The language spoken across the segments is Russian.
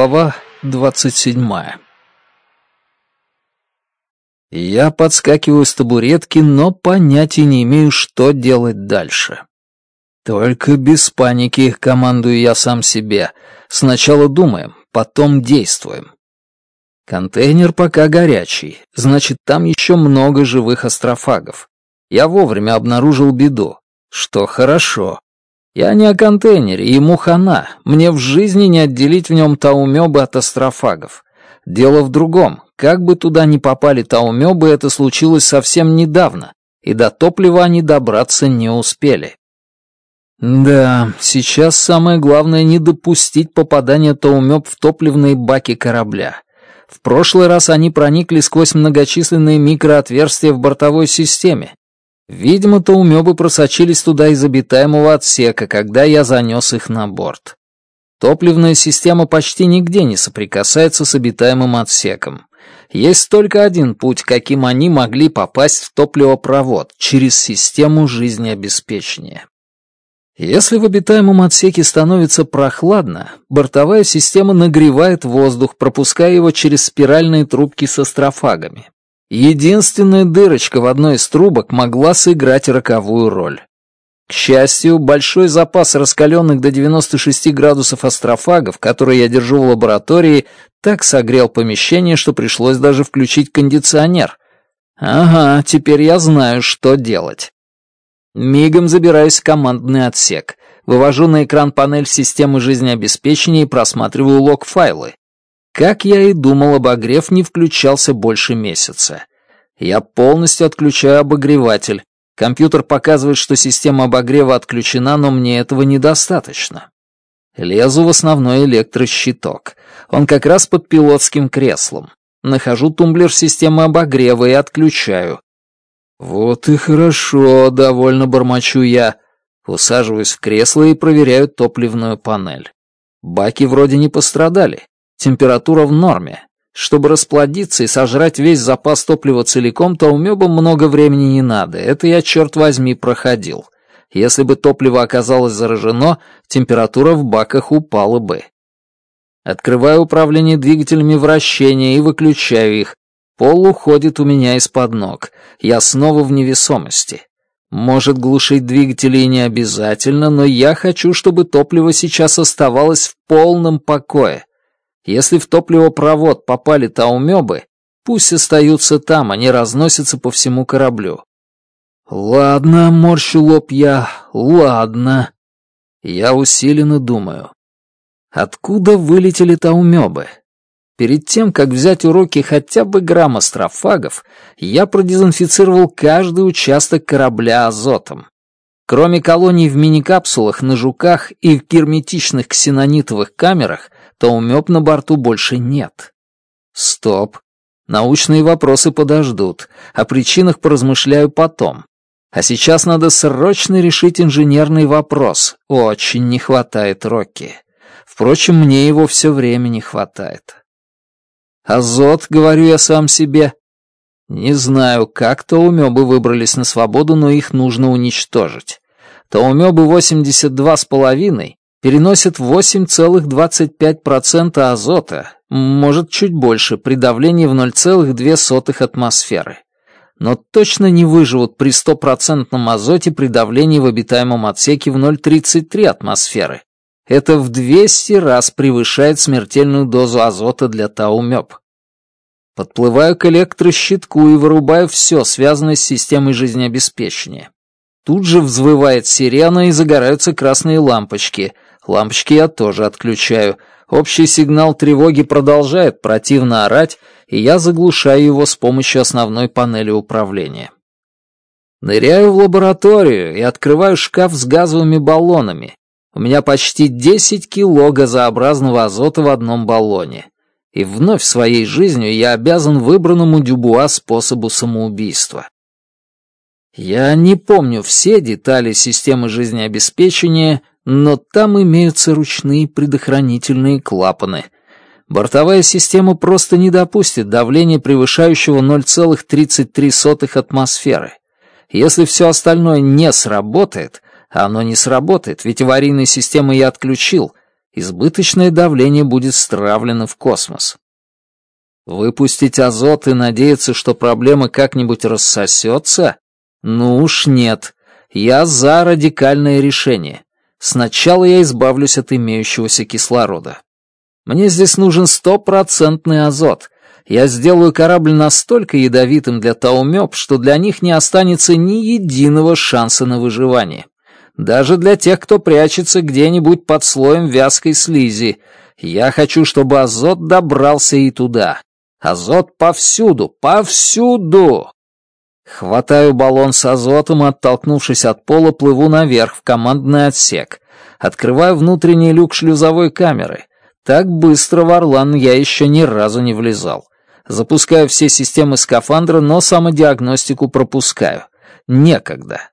Глава двадцать седьмая Я подскакиваю с табуретки, но понятия не имею, что делать дальше. Только без паники их командую я сам себе. Сначала думаем, потом действуем. Контейнер пока горячий, значит, там еще много живых астрофагов. Я вовремя обнаружил беду, что хорошо, я не о контейнере и ему хана. Мне в жизни не отделить в нем таумебы от астрофагов. Дело в другом. Как бы туда ни попали таумебы, это случилось совсем недавно, и до топлива они добраться не успели. Да, сейчас самое главное не допустить попадания таумеб в топливные баки корабля. В прошлый раз они проникли сквозь многочисленные микроотверстия в бортовой системе, Видимо, Таумёбы просочились туда из обитаемого отсека, когда я занёс их на борт. Топливная система почти нигде не соприкасается с обитаемым отсеком. Есть только один путь, каким они могли попасть в топливопровод, через систему жизнеобеспечения. Если в обитаемом отсеке становится прохладно, бортовая система нагревает воздух, пропуская его через спиральные трубки со строфагами. Единственная дырочка в одной из трубок могла сыграть роковую роль. К счастью, большой запас раскаленных до 96 градусов астрофагов, которые я держу в лаборатории, так согрел помещение, что пришлось даже включить кондиционер. Ага, теперь я знаю, что делать. Мигом забираюсь в командный отсек, вывожу на экран панель системы жизнеобеспечения и просматриваю лог-файлы. Как я и думал, обогрев не включался больше месяца. Я полностью отключаю обогреватель. Компьютер показывает, что система обогрева отключена, но мне этого недостаточно. Лезу в основной электрощиток. Он как раз под пилотским креслом. Нахожу тумблер системы обогрева и отключаю. «Вот и хорошо», — довольно бормочу я. Усаживаюсь в кресло и проверяю топливную панель. Баки вроде не пострадали. Температура в норме. Чтобы расплодиться и сожрать весь запас топлива целиком, то бы много времени не надо. Это я, чёрт возьми, проходил. Если бы топливо оказалось заражено, температура в баках упала бы. Открываю управление двигателями вращения и выключаю их. Пол уходит у меня из-под ног. Я снова в невесомости. Может, глушить двигатели и не обязательно, но я хочу, чтобы топливо сейчас оставалось в полном покое. Если в топливопровод попали таумёбы, пусть остаются там, они разносятся по всему кораблю. Ладно, морщу лоб я, ладно. Я усиленно думаю. Откуда вылетели таумёбы? Перед тем, как взять уроки хотя бы грамма строфагов, я продезинфицировал каждый участок корабля азотом. Кроме колоний в мини-капсулах на жуках и в герметичных ксенонитовых камерах, то умёб на борту больше нет. Стоп. Научные вопросы подождут, о причинах поразмышляю потом. А сейчас надо срочно решить инженерный вопрос. Очень не хватает Рокки. Впрочем, мне его все время не хватает. Азот, говорю я сам себе. Не знаю, как Таумёбы выбрались на свободу, но их нужно уничтожить. Таумёбы 82 с половиной переносит 8,25% азота, может чуть больше, при давлении в 0,2 атмосферы. Но точно не выживут при стопроцентном азоте при давлении в обитаемом отсеке в 0,33 атмосферы. Это в 200 раз превышает смертельную дозу азота для Таумёб. Подплываю к электрощитку и вырубаю все, связанное с системой жизнеобеспечения. Тут же взвывает сирена и загораются красные лампочки — Лампочки я тоже отключаю. Общий сигнал тревоги продолжает противно орать, и я заглушаю его с помощью основной панели управления. Ныряю в лабораторию и открываю шкаф с газовыми баллонами. У меня почти 10 кило газообразного азота в одном баллоне. И вновь своей жизнью я обязан выбранному Дюбуа способу самоубийства. Я не помню все детали системы жизнеобеспечения, но там имеются ручные предохранительные клапаны. Бортовая система просто не допустит давления, превышающего 0,33 атмосферы. Если все остальное не сработает, оно не сработает, ведь аварийные системы я отключил, избыточное давление будет стравлено в космос. Выпустить азот и надеяться, что проблема как-нибудь рассосется? Ну уж нет. Я за радикальное решение. Сначала я избавлюсь от имеющегося кислорода. Мне здесь нужен стопроцентный азот. Я сделаю корабль настолько ядовитым для таумёб, что для них не останется ни единого шанса на выживание. Даже для тех, кто прячется где-нибудь под слоем вязкой слизи. Я хочу, чтобы азот добрался и туда. Азот повсюду, повсюду! Хватаю баллон с азотом и, оттолкнувшись от пола, плыву наверх в командный отсек. Открываю внутренний люк шлюзовой камеры. Так быстро в «Орлан» я еще ни разу не влезал. Запускаю все системы скафандра, но самодиагностику пропускаю. Некогда.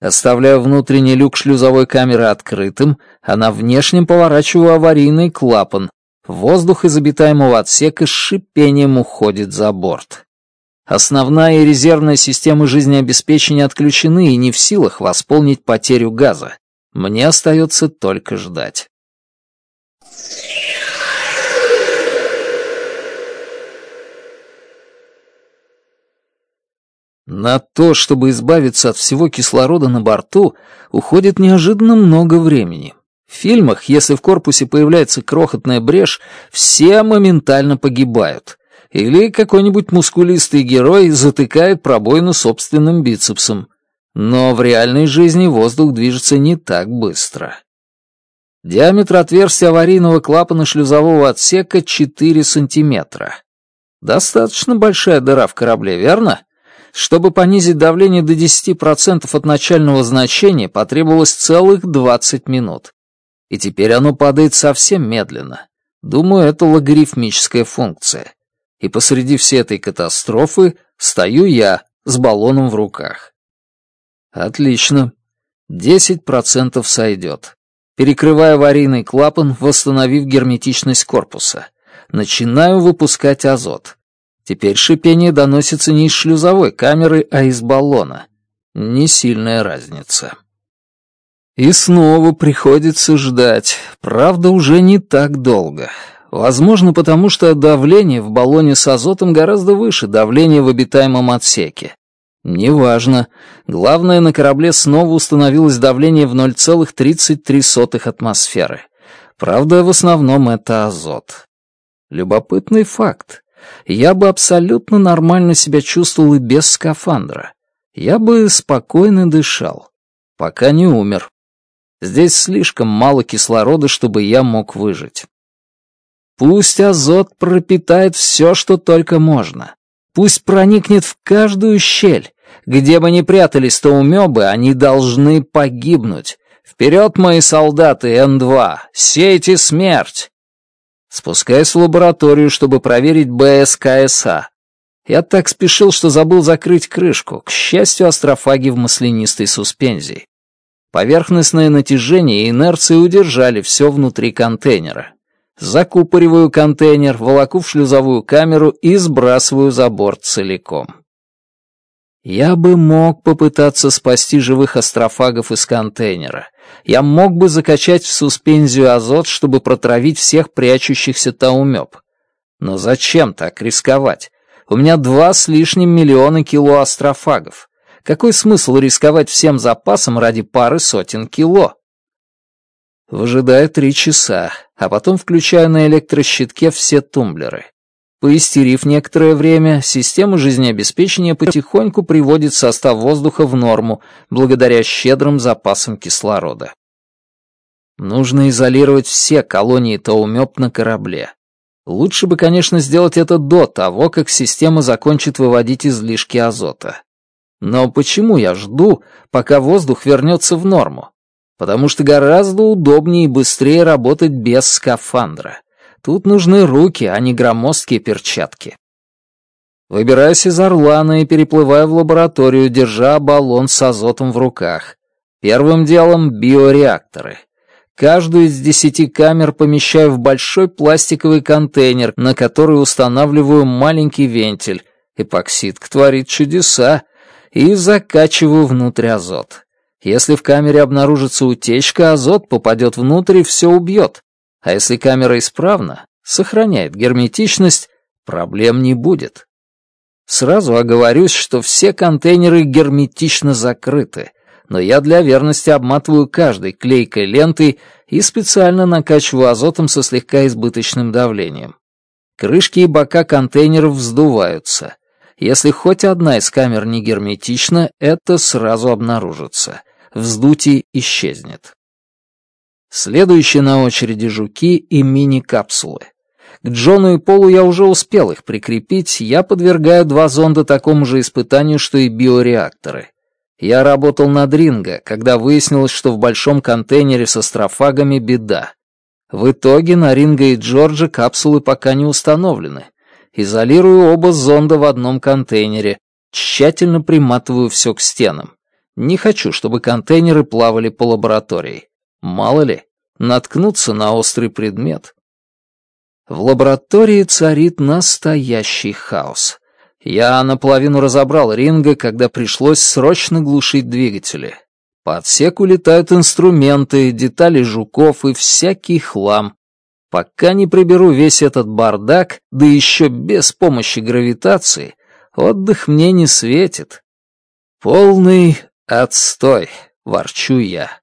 Оставляю внутренний люк шлюзовой камеры открытым, а на внешнем поворачиваю аварийный клапан. Воздух из обитаемого отсека с шипением уходит за борт. Основная и резервная системы жизнеобеспечения отключены и не в силах восполнить потерю газа. Мне остается только ждать. На то, чтобы избавиться от всего кислорода на борту, уходит неожиданно много времени. В фильмах, если в корпусе появляется крохотная брешь, все моментально погибают. Или какой-нибудь мускулистый герой затыкает пробоину собственным бицепсом. Но в реальной жизни воздух движется не так быстро. Диаметр отверстия аварийного клапана шлюзового отсека 4 сантиметра. Достаточно большая дыра в корабле, верно? Чтобы понизить давление до 10% от начального значения, потребовалось целых 20 минут. И теперь оно падает совсем медленно. Думаю, это логарифмическая функция и посреди всей этой катастрофы стою я с баллоном в руках. Отлично. 10% сойдет. Перекрываю аварийный клапан, восстановив герметичность корпуса. Начинаю выпускать азот. Теперь шипение доносится не из шлюзовой камеры, а из баллона. Не сильная разница. И снова приходится ждать, правда, уже не так долго. Возможно, потому что давление в баллоне с азотом гораздо выше давления в обитаемом отсеке. Неважно. Главное, на корабле снова установилось давление в 0,33 атмосферы. Правда, в основном это азот. Любопытный факт. Я бы абсолютно нормально себя чувствовал и без скафандра. Я бы спокойно дышал, пока не умер. Здесь слишком мало кислорода, чтобы я мог выжить. Пусть азот пропитает все, что только можно. Пусть проникнет в каждую щель. Где бы ни прятались то умёбы, они должны погибнуть. Вперед, мои солдаты Н-2! Сейте смерть!» Спускаясь в лабораторию, чтобы проверить БСКСА. А. Я так спешил, что забыл закрыть крышку. К счастью, астрофаги в маслянистой суспензии. Поверхностное натяжение и инерции удержали все внутри контейнера закупориваю контейнер, волоку в шлюзовую камеру и сбрасываю за борт целиком. Я бы мог попытаться спасти живых астрофагов из контейнера. Я мог бы закачать в суспензию азот, чтобы протравить всех прячущихся таумёб. Но зачем так рисковать? У меня два с лишним миллиона кило астрофагов. Какой смысл рисковать всем запасом ради пары сотен кило? Выжидаю три часа, а потом включаю на электрощитке все тумблеры. Поистерив некоторое время, система жизнеобеспечения потихоньку приводит состав воздуха в норму благодаря щедрым запасам кислорода. Нужно изолировать все колонии Таумёп на корабле. Лучше бы, конечно, сделать это до того, как система закончит выводить излишки азота. Но почему я жду, пока воздух вернется в норму? потому что гораздо удобнее и быстрее работать без скафандра. Тут нужны руки, а не громоздкие перчатки. Выбираясь из Орлана и переплываю в лабораторию, держа баллон с азотом в руках. Первым делом биореакторы. Каждую из десяти камер помещаю в большой пластиковый контейнер, на который устанавливаю маленький вентиль. Эпоксидка творит чудеса. И закачиваю внутрь азот. Если в камере обнаружится утечка, азот попадет внутрь и все убьет. А если камера исправна, сохраняет герметичность, проблем не будет. Сразу оговорюсь, что все контейнеры герметично закрыты, но я для верности обматываю каждой клейкой лентой и специально накачиваю азотом со слегка избыточным давлением. Крышки и бока контейнеров вздуваются. Если хоть одна из камер не герметична, это сразу обнаружится вздутие исчезнет. Следующие на очереди жуки и мини-капсулы. К Джону и Полу я уже успел их прикрепить, я подвергаю два зонда такому же испытанию, что и биореакторы. Я работал над Ринго, когда выяснилось, что в большом контейнере со строфагами беда. В итоге на Ринго и Джорджа капсулы пока не установлены. Изолирую оба зонда в одном контейнере, тщательно приматываю все к стенам. Не хочу, чтобы контейнеры плавали по лаборатории. Мало ли, наткнуться на острый предмет. В лаборатории царит настоящий хаос. Я наполовину разобрал ринга, когда пришлось срочно глушить двигатели. По отсеку летают инструменты, детали жуков и всякий хлам. Пока не приберу весь этот бардак, да еще без помощи гравитации, отдых мне не светит. Полный Отстой, ворчу я.